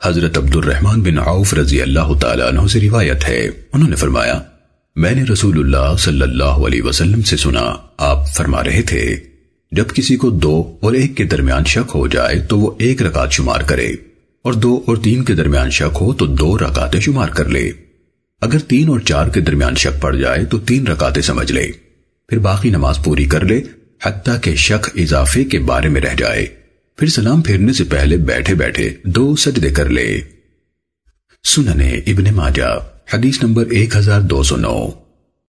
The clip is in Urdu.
حضرت عبد الرحمن بن عوف رضی اللہ تعالیٰ عنہ سے روایت ہے۔ انہوں نے فرمایا، میں نے رسول اللہ صلی اللہ علیہ وسلم سے سنا، آپ فرما رہے تھے، جب کسی کو دو اور ایک کے درمیان شک ہو جائے تو وہ ایک رکعت شمار کرے، اور دو اور تین کے درمیان شک ہو تو دو رکعتیں شمار کر لے۔ اگر تین اور چار کے درمیان شک پڑ جائے تو تین رکعتیں سمجھ لے۔ پھر باقی نماز پوری کر لے، حتیٰ کہ شک اضافے کے بارے میں رہ جائے۔ پھر سلام پھیرنے سے پہلے بیٹھے بیٹھے دو سجدے کر لے۔ سننے ابن ماجہ، حدیث نمبر 1209